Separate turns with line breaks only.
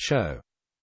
Show.